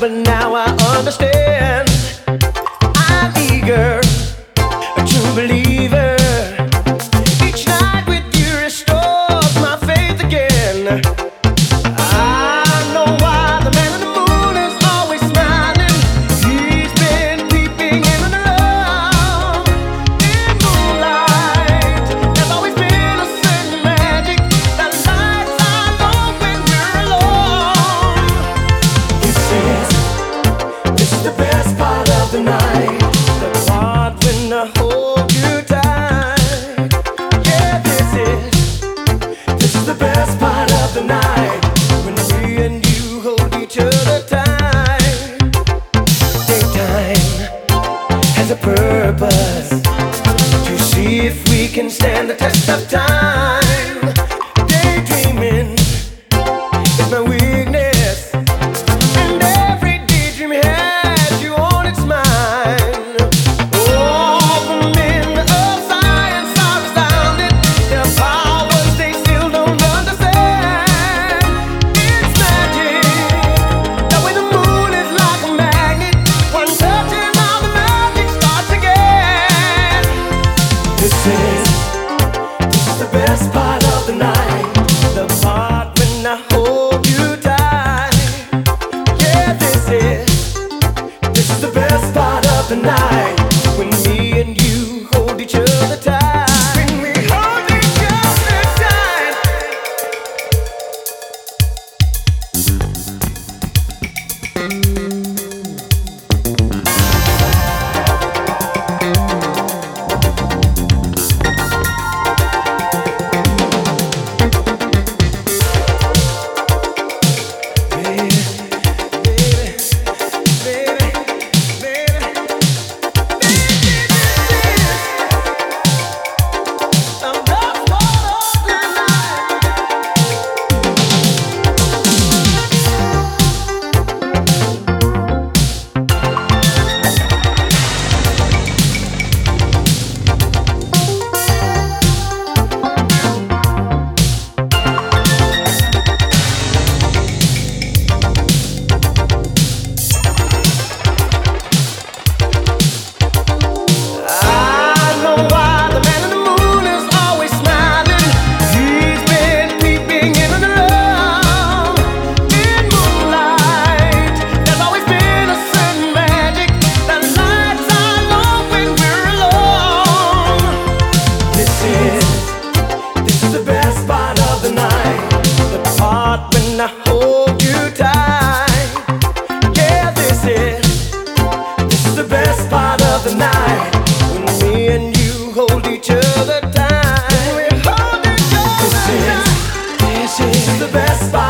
but now I understand. I'm eager, a true believer. Each night with you restores my faith again. sometimes. tonight. небес.